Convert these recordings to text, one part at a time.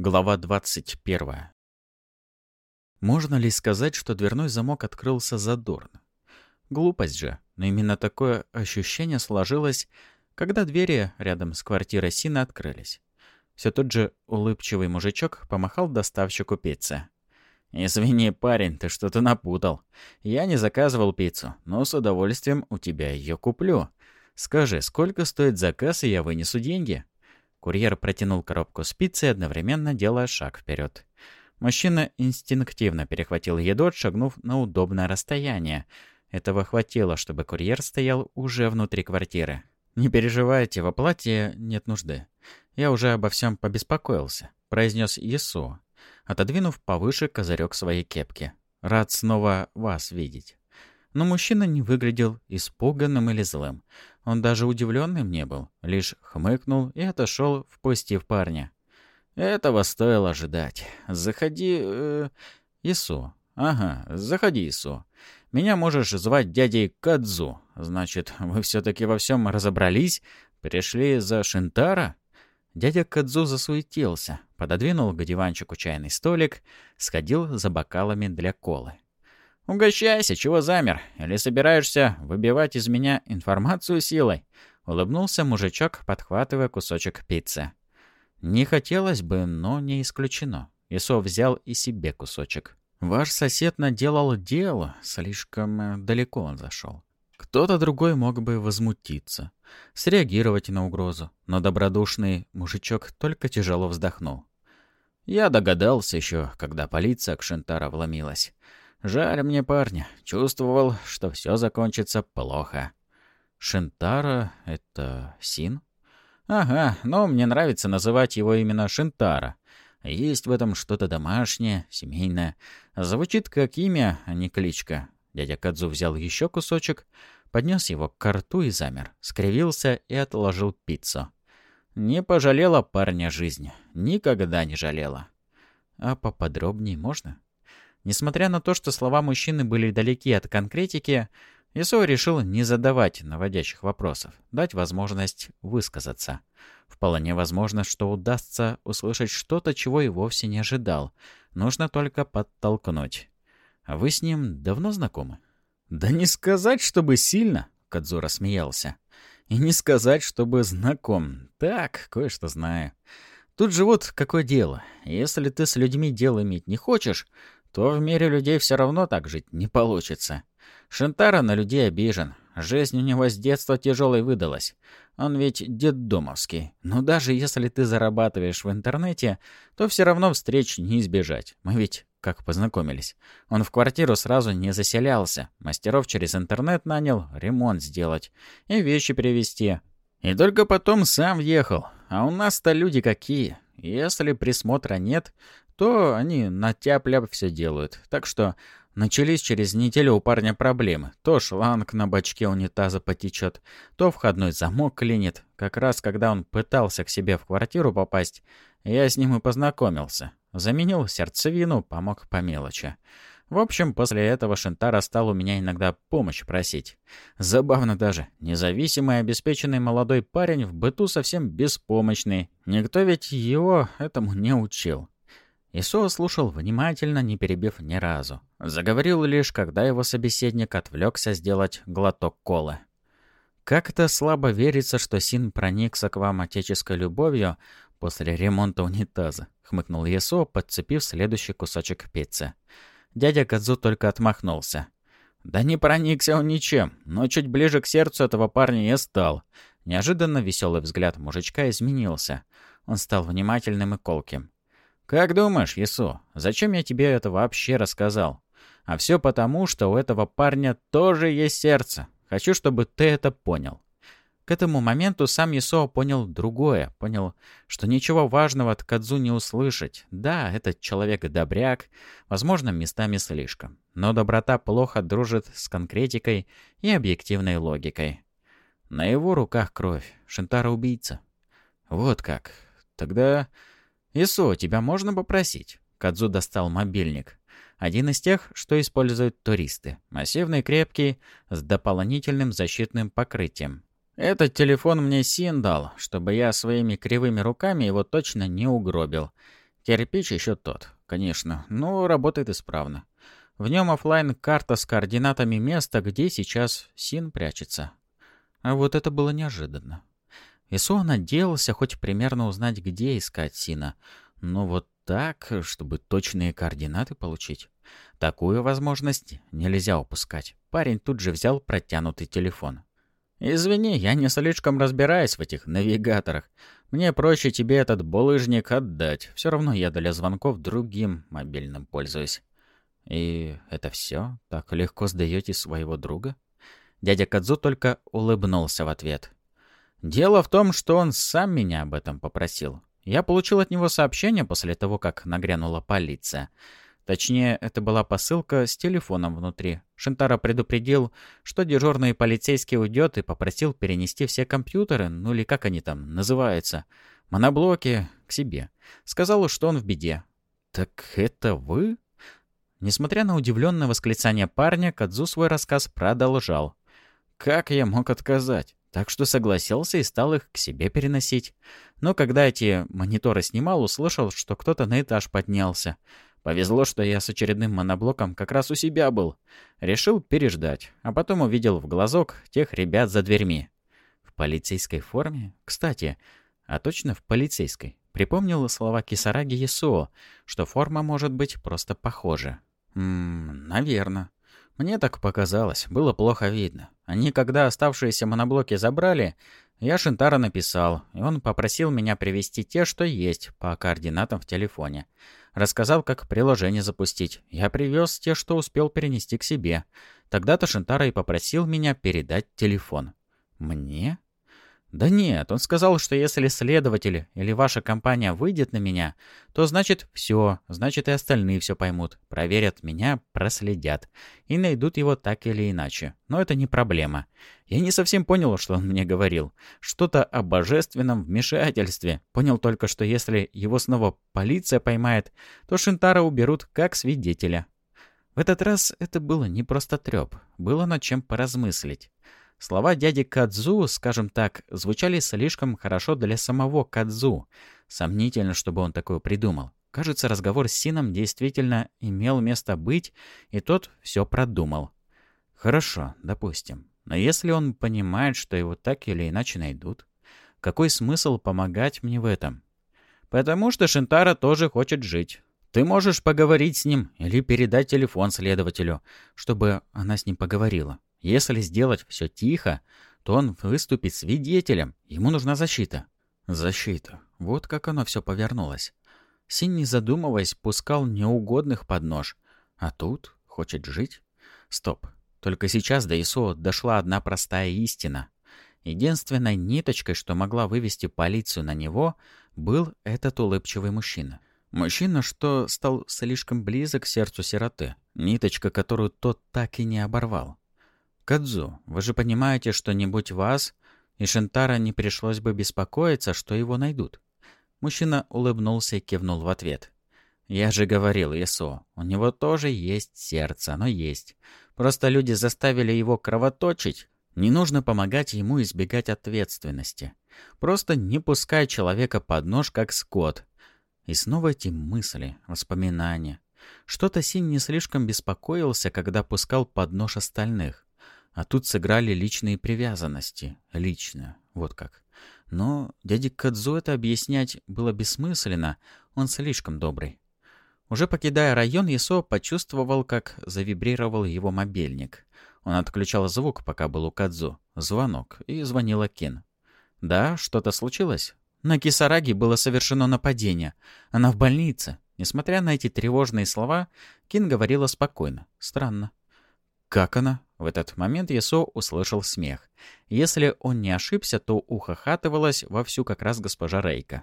Глава 21. Можно ли сказать, что дверной замок открылся задорно? Глупость же, но именно такое ощущение сложилось, когда двери рядом с квартирой Сины открылись. Все тот же улыбчивый мужичок помахал доставщику пиццы. «Извини, парень, ты что-то напутал. Я не заказывал пиццу, но с удовольствием у тебя ее куплю. Скажи, сколько стоит заказ, и я вынесу деньги?» Курьер протянул коробку с пиццей, одновременно делая шаг вперед. Мужчина инстинктивно перехватил еду, шагнув на удобное расстояние. Этого хватило, чтобы курьер стоял уже внутри квартиры. «Не переживайте, в оплате нет нужды. Я уже обо всем побеспокоился», — произнес Ису, отодвинув повыше козырек своей кепки. «Рад снова вас видеть». Но мужчина не выглядел испуганным или злым. Он даже удивленным не был, лишь хмыкнул и отошел, впустив парня. «Этого стоило ожидать. Заходи... Э, Ису. Ага, заходи, Ису. Меня можешь звать дядей Кадзу. Значит, вы все-таки во всем разобрались? Пришли за Шинтара?» Дядя Кадзу засуетился, пододвинул к диванчику чайный столик, сходил за бокалами для колы. «Угощайся, чего замер? Или собираешься выбивать из меня информацию силой?» Улыбнулся мужичок, подхватывая кусочек пиццы. «Не хотелось бы, но не исключено». Исо взял и себе кусочек. «Ваш сосед наделал дело, слишком э, далеко он зашел. Кто-то другой мог бы возмутиться, среагировать на угрозу, но добродушный мужичок только тяжело вздохнул. Я догадался еще, когда полиция к Шентара вломилась. Жаль мне парня. Чувствовал, что все закончится плохо. Шинтара — это Син? Ага, но мне нравится называть его именно Шинтара. Есть в этом что-то домашнее, семейное. Звучит как имя, а не кличка. Дядя Кадзу взял еще кусочек, поднес его к рту и замер, скривился и отложил пиццу. Не пожалела парня жизнь. Никогда не жалела. А поподробнее можно? Несмотря на то, что слова мужчины были далеки от конкретики, Исо решил не задавать наводящих вопросов, дать возможность высказаться. Вполне возможно, что удастся услышать что-то, чего и вовсе не ожидал. Нужно только подтолкнуть. Вы с ним давно знакомы? Да не сказать, чтобы сильно, Кадзура смеялся. И не сказать, чтобы знаком. Так, кое-что знаю. Тут же вот какое дело. Если ты с людьми дело иметь не хочешь, то в мире людей все равно так жить не получится. Шентара на людей обижен. Жизнь у него с детства тяжелой выдалась. Он ведь детдомовский. Но даже если ты зарабатываешь в интернете, то все равно встреч не избежать. Мы ведь как познакомились. Он в квартиру сразу не заселялся. Мастеров через интернет нанял ремонт сделать и вещи привезти. И только потом сам въехал. А у нас-то люди какие. Если присмотра нет, то они на тяп-ляп все делают. Так что начались через неделю у парня проблемы. То шланг на бачке унитаза потечет, то входной замок клинит. Как раз когда он пытался к себе в квартиру попасть, я с ним и познакомился. Заменил сердцевину, помог по мелочи. В общем, после этого Шентара стал у меня иногда помощь просить. Забавно даже. Независимый, обеспеченный молодой парень в быту совсем беспомощный. Никто ведь его этому не учил. Исо слушал внимательно, не перебив ни разу. Заговорил лишь, когда его собеседник отвлекся сделать глоток колы. «Как-то слабо верится, что Син проникся к вам отеческой любовью после ремонта унитаза», — хмыкнул Исо, подцепив следующий кусочек пиццы. Дядя Кадзу только отмахнулся. «Да не проникся он ничем, но чуть ближе к сердцу этого парня я стал». Неожиданно веселый взгляд мужичка изменился. Он стал внимательным и колким. «Как думаешь, Ису, зачем я тебе это вообще рассказал? А все потому, что у этого парня тоже есть сердце. Хочу, чтобы ты это понял». К этому моменту сам Исо понял другое. Понял, что ничего важного от Кадзу не услышать. Да, этот человек добряк, возможно, местами слишком. Но доброта плохо дружит с конкретикой и объективной логикой. На его руках кровь. Шинтара убийца. Вот как. Тогда «Исо, тебя можно попросить?» Кадзу достал мобильник. Один из тех, что используют туристы. Массивный, крепкий, с дополнительным защитным покрытием. Этот телефон мне Син дал, чтобы я своими кривыми руками его точно не угробил. Кирпич еще тот, конечно, но работает исправно. В нем офлайн карта с координатами места, где сейчас Син прячется. А вот это было неожиданно. Исуа надеялся хоть примерно узнать, где искать Сина, но вот так, чтобы точные координаты получить. Такую возможность нельзя упускать. Парень тут же взял протянутый телефон. «Извини, я не слишком разбираюсь в этих навигаторах. Мне проще тебе этот булыжник отдать. Все равно я для звонков другим мобильным пользуюсь». «И это все? Так легко сдаете своего друга?» Дядя Кадзу только улыбнулся в ответ. «Дело в том, что он сам меня об этом попросил. Я получил от него сообщение после того, как нагрянула полиция. Точнее, это была посылка с телефоном внутри. Шинтара предупредил, что дежурный полицейский уйдет и попросил перенести все компьютеры, ну или как они там называются, моноблоки, к себе. Сказал, что он в беде. «Так это вы?» Несмотря на удивленное восклицание парня, Кадзу свой рассказ продолжал. «Как я мог отказать? Так что согласился и стал их к себе переносить. Но когда эти мониторы снимал, услышал, что кто-то на этаж поднялся. Повезло, что я с очередным моноблоком как раз у себя был. Решил переждать, а потом увидел в глазок тех ребят за дверьми. В полицейской форме? Кстати, а точно в полицейской. Припомнил слова Кисараги Ясуо, что форма может быть просто похожа. Ммм, наверное. Мне так показалось, было плохо видно. Они, когда оставшиеся моноблоки забрали, я Шинтара написал, и он попросил меня привезти те, что есть, по координатам в телефоне. Рассказал, как приложение запустить. Я привез те, что успел перенести к себе. Тогда-то Шинтара и попросил меня передать телефон. Мне? «Да нет, он сказал, что если следователь или ваша компания выйдет на меня, то значит все, значит и остальные все поймут, проверят меня, проследят и найдут его так или иначе. Но это не проблема. Я не совсем понял, что он мне говорил. Что-то о божественном вмешательстве. Понял только, что если его снова полиция поймает, то Шинтара уберут как свидетеля». В этот раз это было не просто треп, было над чем поразмыслить. Слова дяди Кадзу, скажем так, звучали слишком хорошо для самого Кадзу. Сомнительно, чтобы он такое придумал. Кажется, разговор с Сином действительно имел место быть, и тот все продумал. Хорошо, допустим. Но если он понимает, что его так или иначе найдут, какой смысл помогать мне в этом? Потому что Шинтара тоже хочет жить. Ты можешь поговорить с ним или передать телефон следователю, чтобы она с ним поговорила. Если сделать все тихо, то он выступит свидетелем. Ему нужна защита. Защита. Вот как оно все повернулось. Син, не задумываясь, пускал неугодных под нож. А тут хочет жить? Стоп. Только сейчас до Исо дошла одна простая истина. Единственной ниточкой, что могла вывести полицию на него, был этот улыбчивый мужчина. Мужчина, что стал слишком близок к сердцу сироты. Ниточка, которую тот так и не оборвал. «Кадзу, вы же понимаете, что не будь вас, и Шинтара не пришлось бы беспокоиться, что его найдут». Мужчина улыбнулся и кивнул в ответ. «Я же говорил, Исо, у него тоже есть сердце, оно есть. Просто люди заставили его кровоточить. Не нужно помогать ему избегать ответственности. Просто не пускай человека под нож, как скот». И снова эти мысли, воспоминания. Что-то Синь не слишком беспокоился, когда пускал под нож остальных. А тут сыграли личные привязанности. Лично. Вот как. Но дяде Кадзу это объяснять было бессмысленно. Он слишком добрый. Уже покидая район, Ясо почувствовал, как завибрировал его мобильник. Он отключал звук, пока был у Кадзу. Звонок. И звонила Кин. «Да, что-то случилось?» На Кисараги было совершено нападение. Она в больнице. Несмотря на эти тревожные слова, Кин говорила спокойно. Странно. «Как она?» В этот момент Ясо услышал смех. Если он не ошибся, то ухахатывалась вовсю как раз госпожа Рейка.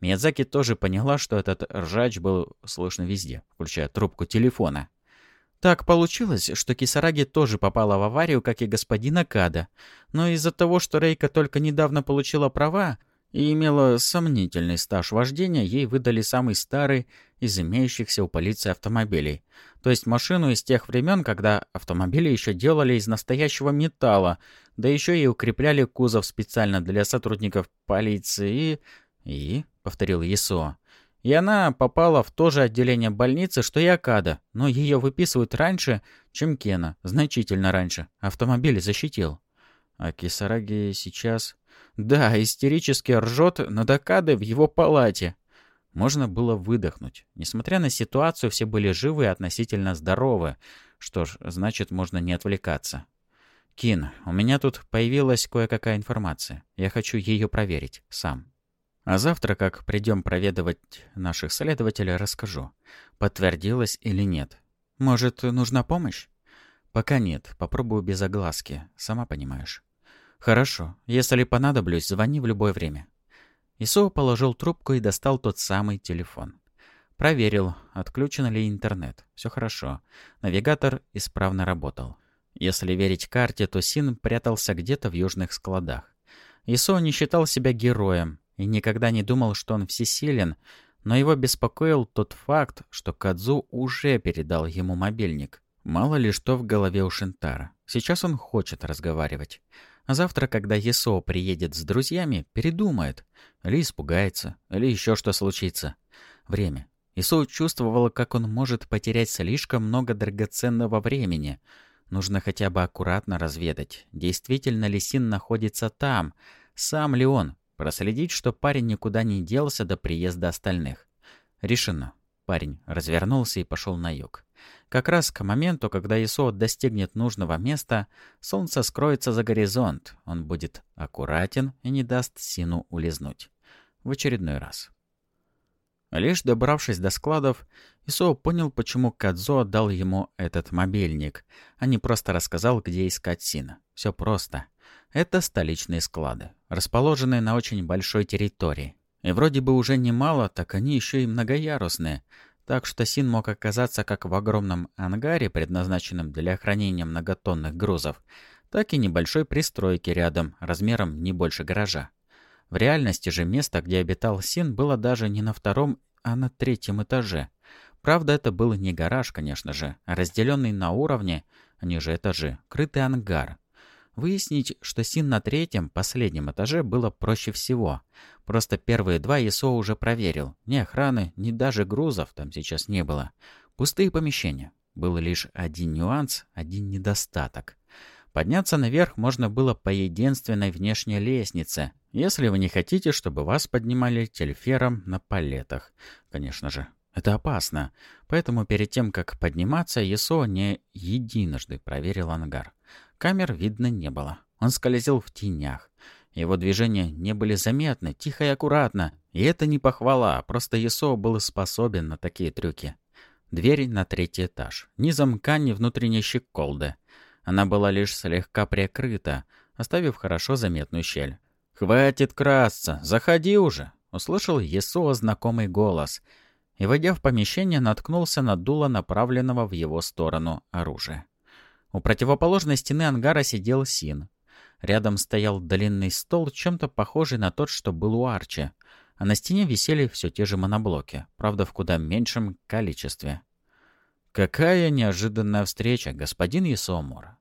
Миядзаки тоже поняла, что этот ржач был слышно везде, включая трубку телефона. Так получилось, что Кисараги тоже попала в аварию, как и господин Акада. Но из-за того, что Рейка только недавно получила права, и имела сомнительный стаж вождения, ей выдали самый старый из имеющихся у полиции автомобилей. То есть машину из тех времен, когда автомобили еще делали из настоящего металла, да еще и укрепляли кузов специально для сотрудников полиции и... Повторил Есо. И она попала в то же отделение больницы, что и Акада, но ее выписывают раньше, чем Кена, значительно раньше. Автомобиль защитил. А Кисараги сейчас... Да, истерически ржет над Акадой в его палате. Можно было выдохнуть. Несмотря на ситуацию, все были живы и относительно здоровы. Что ж, значит, можно не отвлекаться. «Кин, у меня тут появилась кое-какая информация. Я хочу ее проверить. Сам». А завтра, как придем проведывать наших следователей, расскажу, подтвердилось или нет. Может, нужна помощь? Пока нет, попробую без огласки, сама понимаешь. Хорошо, если понадоблюсь, звони в любое время. Исо положил трубку и достал тот самый телефон. Проверил, отключен ли интернет. Все хорошо. Навигатор исправно работал. Если верить карте, то Син прятался где-то в южных складах. Исо не считал себя героем, и никогда не думал, что он всесилен, но его беспокоил тот факт, что Кадзу уже передал ему мобильник. Мало ли что в голове у Шинтара. Сейчас он хочет разговаривать. А завтра, когда Есо приедет с друзьями, передумает. Или испугается, или еще что случится. Время. Исо чувствовала, как он может потерять слишком много драгоценного времени. Нужно хотя бы аккуратно разведать, действительно ли Син находится там, сам ли он, Проследить, что парень никуда не делся до приезда остальных. Решено. Парень развернулся и пошел на юг. Как раз к моменту, когда Исо достигнет нужного места, солнце скроется за горизонт. Он будет аккуратен и не даст Сину улизнуть. В очередной раз. Лишь добравшись до складов, Исо понял, почему Кадзо отдал ему этот мобильник, а не просто рассказал, где искать Сина. Все просто. Это столичные склады, расположенные на очень большой территории. И вроде бы уже немало, так они еще и многоярусные. Так что Син мог оказаться как в огромном ангаре, предназначенном для хранения многотонных грузов, так и небольшой пристройки рядом, размером не больше гаража. В реальности же место, где обитал Син, было даже не на втором, а на третьем этаже. Правда, это был не гараж, конечно же, а разделенный на уровне, ниже этажи, крытый ангар, Выяснить, что Син на третьем, последнем этаже было проще всего. Просто первые два ИСО уже проверил. Ни охраны, ни даже грузов там сейчас не было. Пустые помещения. Был лишь один нюанс, один недостаток. Подняться наверх можно было по единственной внешней лестнице, если вы не хотите, чтобы вас поднимали телефером на палетах. Конечно же, это опасно. Поэтому перед тем, как подниматься, ЕСО не единожды проверил ангар. Камер видно не было. Он скользил в тенях. Его движения не были заметны, тихо и аккуратно. И это не похвала, а просто ЕСО был способен на такие трюки. Дверь на третий этаж. Ни замка, ни внутренней щеколды. Она была лишь слегка прикрыта, оставив хорошо заметную щель. «Хватит красться! Заходи уже!» Услышал ЕСО знакомый голос. И, войдя в помещение, наткнулся на дуло направленного в его сторону оружия. У противоположной стены ангара сидел Син. Рядом стоял длинный стол, чем-то похожий на тот, что был у Арчи. А на стене висели все те же моноблоки, правда, в куда меньшем количестве. «Какая неожиданная встреча, господин Есомор!»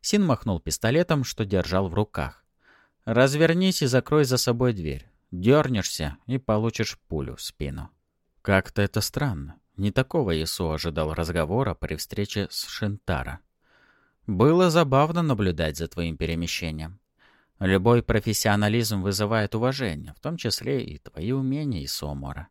Син махнул пистолетом, что держал в руках. «Развернись и закрой за собой дверь. Дернешься и получишь пулю в спину». Как-то это странно. Не такого Ису ожидал разговора при встрече с Шинтара. Было забавно наблюдать за твоим перемещением. Любой профессионализм вызывает уважение, в том числе и твои умения и сомора.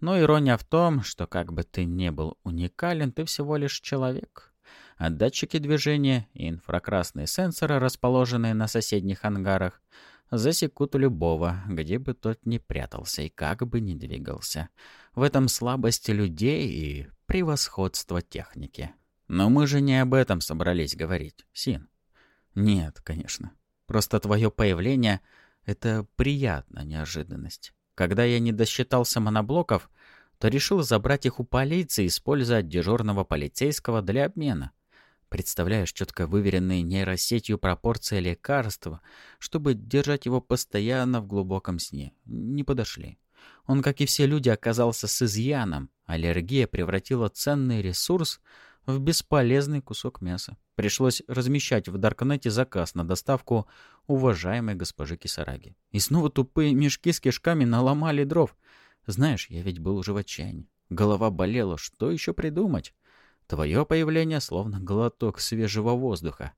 Но ирония в том, что как бы ты ни был уникален, ты всего лишь человек. А датчики движения и инфракрасные сенсоры, расположенные на соседних ангарах, засекут любого, где бы тот ни прятался и как бы ни двигался. В этом слабость людей и превосходство техники. Но мы же не об этом собрались говорить, Син. Нет, конечно. Просто твое появление — это приятная неожиданность. Когда я не досчитался моноблоков, то решил забрать их у полиции, используя дежурного полицейского для обмена. Представляешь четко выверенные нейросетью пропорции лекарства, чтобы держать его постоянно в глубоком сне. Не подошли. Он, как и все люди, оказался с изъяном. Аллергия превратила ценный ресурс в бесполезный кусок мяса. Пришлось размещать в Даркнете заказ на доставку уважаемой госпожи Кисараги. И снова тупые мешки с кишками наломали дров. Знаешь, я ведь был уже в отчаянии. Голова болела, что еще придумать? Твое появление словно глоток свежего воздуха.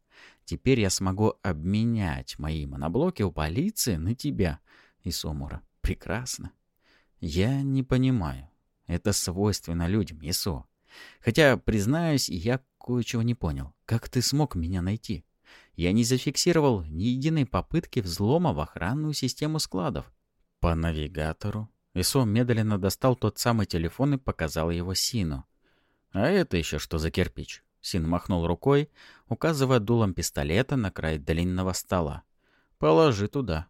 Теперь я смогу обменять мои моноблоки у полиции на тебя и Сомура. Прекрасно. Я не понимаю. Это свойственно людям, Исо. Хотя, признаюсь, я кое-чего не понял. Как ты смог меня найти? Я не зафиксировал ни единой попытки взлома в охранную систему складов. По навигатору Исо медленно достал тот самый телефон и показал его Сину. «А это еще что за кирпич?» Син махнул рукой, указывая дулом пистолета на край длинного стола. «Положи туда».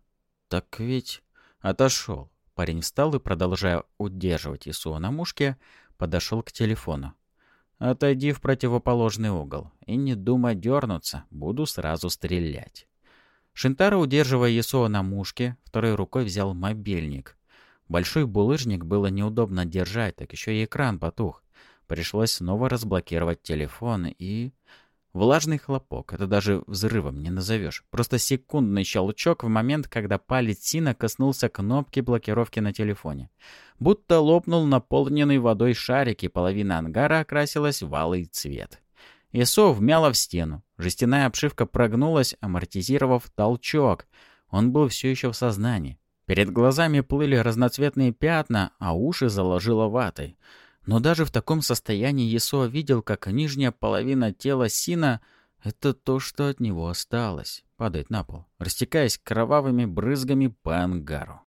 «Так ведь...» «Отошел». Парень встал и, продолжая удерживать Исуа на мушке, подошел к телефону. «Отойди в противоположный угол и не думай дернуться, буду сразу стрелять». Шинтара, удерживая Исуа на мушке, второй рукой взял мобильник. Большой булыжник было неудобно держать, так еще и экран потух. Пришлось снова разблокировать телефон и... Влажный хлопок. Это даже взрывом не назовешь. Просто секундный щелчок в момент, когда палец Сина коснулся кнопки блокировки на телефоне. Будто лопнул наполненный водой шарик, и половина ангара окрасилась в алый цвет. ИСО вмяло в стену. Жестяная обшивка прогнулась, амортизировав толчок. Он был все еще в сознании. Перед глазами плыли разноцветные пятна, а уши заложило ватой. Но даже в таком состоянии Есуа видел, как нижняя половина тела Сина — это то, что от него осталось, падает на пол, растекаясь кровавыми брызгами по ангару.